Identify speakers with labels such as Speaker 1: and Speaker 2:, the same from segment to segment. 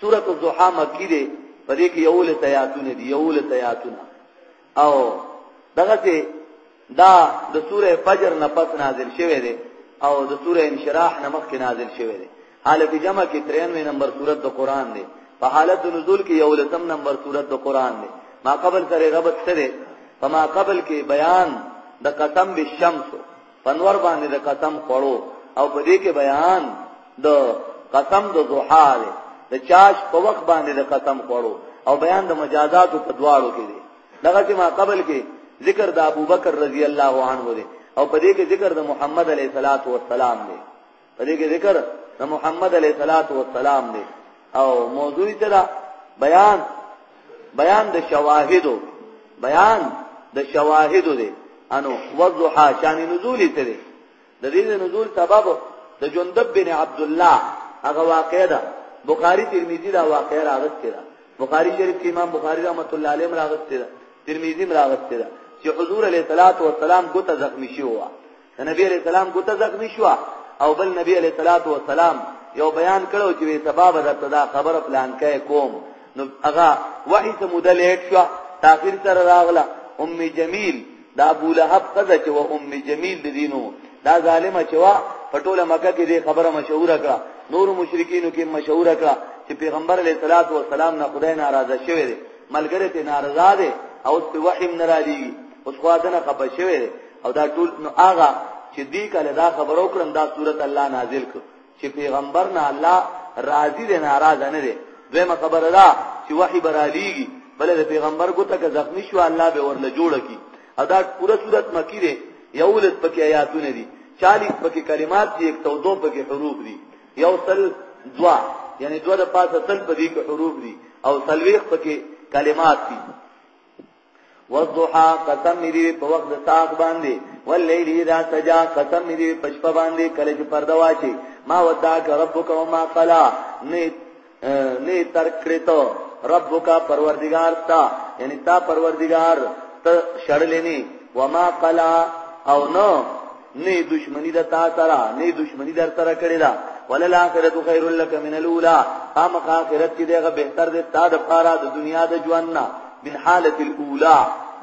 Speaker 1: سورۃ الضحی مکی دی په دې کې یو لس آیاتونه دي یو لس آیاتونه او دغه ته دا د سوره فجر نه پس نازل شوه دی او د سوره انشراح نه مخکې نازل شوه دی حالت جمع کې 93 نمبر سورۃ د قران دی په حالت نزول کې یو لسم نمبر سورۃ د قران دی ما قبل سره ربط سره فما قبل کې بیان د قسم بالشمس پنور باندې د قسم خوړو او په دې کې بیان د قسم د ضحا دی د چاش په وخت باندې د قسم خوړو او بیان د مجازات په دواړو کې دی دغه چې ما قبل کې ذکر د ابوبکر رضی الله عنه دی او په دې کې ذکر د محمد علیه الصلاۃ والسلام دی په دې کې ذکر د محمد علیه الصلاۃ والسلام دی او موضوع ته دا بیان بیان د شواهدو بیان د شواهدو دی انو وضحا شان نزول ته دی د دې نزول سبب د جندب بن عبد الله هغه واقعه ده بخاری ترمذی دا واقعه راغسته ده بخاری شریف کې امام بخاری رحمت الله علیه راغسته ده ترمذی راغسته ده چې حضور علیه الصلاۃ والسلام ګوته زخمی شو د نبی عليه السلام ګوته زخمی شو او بل نبی عليه الصلاه والسلام یو بیان کړو چې سبا به درته دا خبر پلان کې کوم نو هغه وحی ته موده لیټ شو تاخير سره راغله ام جمیل دا ابو لهب قضا چې و ام جمیل د دینو دا ظالمه چې وا په ټوله مکه کې دې خبره مشهوره کړه نور مشرکینو کې مشهوره کړه چې پیغمبر علیه الصلاۃ والسلام نه خدای ناراضه شوی دی ملګری ته ناراضه دی او په وحی نه را لېږي اوس خو دنه خپه شوی دی او دا ټول نو هغه چې دی کله دا خبر او کړم دا صورت الله نازل کړ چې پیغمبر نه الله راضي دی ناراض نه دی دویمه خبره ده چې وحي برالیږي بل د پیغمبر کو ته زخمی شو الله به ورله جوړ کی او دا پوره صورت مکی دی یو لس پکې آیاتونه دي 40 پکې کلمات دي 102 پکې حروف دي یو سل دوا یعنی دوا د پاسه سل پکې حروف دي او سلويخ پکې کلمات دي والضحى قسم دې په وخت د ساق باندې والليل اذا سجا قسم دې په شپه باندې کله چې پرده واچي ما وداک ربک وما قلا نه نه تر کړتو ربک پروردگار تا یعنی تا پروردگار ته شړلې نه وما قلا او نو نه دښمنی د تا سره نه دښمنی در سره کړی دا ولل اخرت خیر لک من الاولى قام اخرت کې دغه بهتر دی تا د پاره د دنیا د ژوند نه من حالت الاولى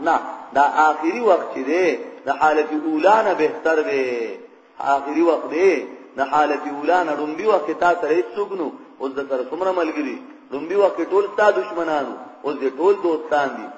Speaker 1: نه دا آخري وخت چې دی د حالت الاولى نه بهتر دی آخري وخت دی د حالت الاولى نه رومبي وخت تا سره سګنو اوس د سره څومره ملګری رومبي وخت ټول تا دشمنانو اوس د ټول دوستان دي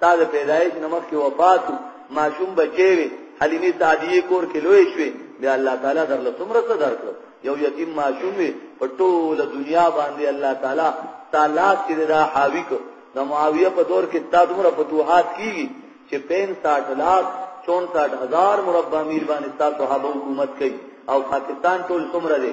Speaker 1: تا د پیدایش نمخ کې وفات ماشوم بچي وي حلیمه سعدیه کور کې لوی شوی بیا الله تعالی درله څومره څه درکړ یو یتیم ماشوم وي په ټوله دنیا باندې الله تعالی تعالی چې دا حاوی کو د معاویه په دور کې تا دومره فتوحات کیږي چې 65 لاکھ 64000 مربع میل باندې تاسو صحابه حکومت کوي او پاکستان ټول څومره دی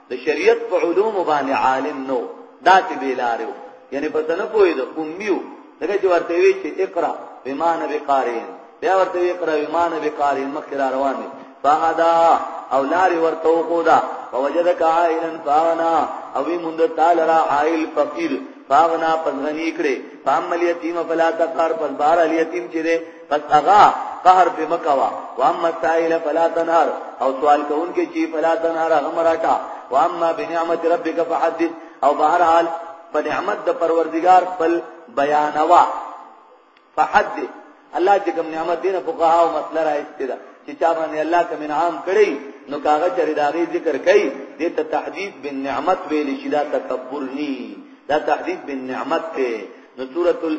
Speaker 1: د شریعت په علوم باندې عالم نو داسې بې لارې و یعنې په څه نه پوهېده امي و ځکه چې ورته وی چې اقرا بما نه بقارین بیا ورته وی اقرا بما نه بقارین مخکې را روان دي فهدا او لارې ورته وښوده فوجدک عائلا فاغنا او وی مونږ تعالی را عائل فقیر فاغنا پس غنی کړي فامل یتیم فلا تقهر پس بار الیتیم چې پس اغا قهر په مکوا و اما سائل فلا تنهر او سوال کوونکې چې فلا تنهر هغه مراټا و اما بنعمت ربک فحدث او بهر حال په نعمت د پروردگار خپل بیانوا فحدث الله چې کوم نعمت دینه فقها او مسله را استدا چې چا باندې الله کوم انعام کړی نو کاغه چری داغي ذکر کړي دې ته تحدید بالنعمت ویل شي دا تکبر ني دا تحدید بالنعمت ته نو سورۃ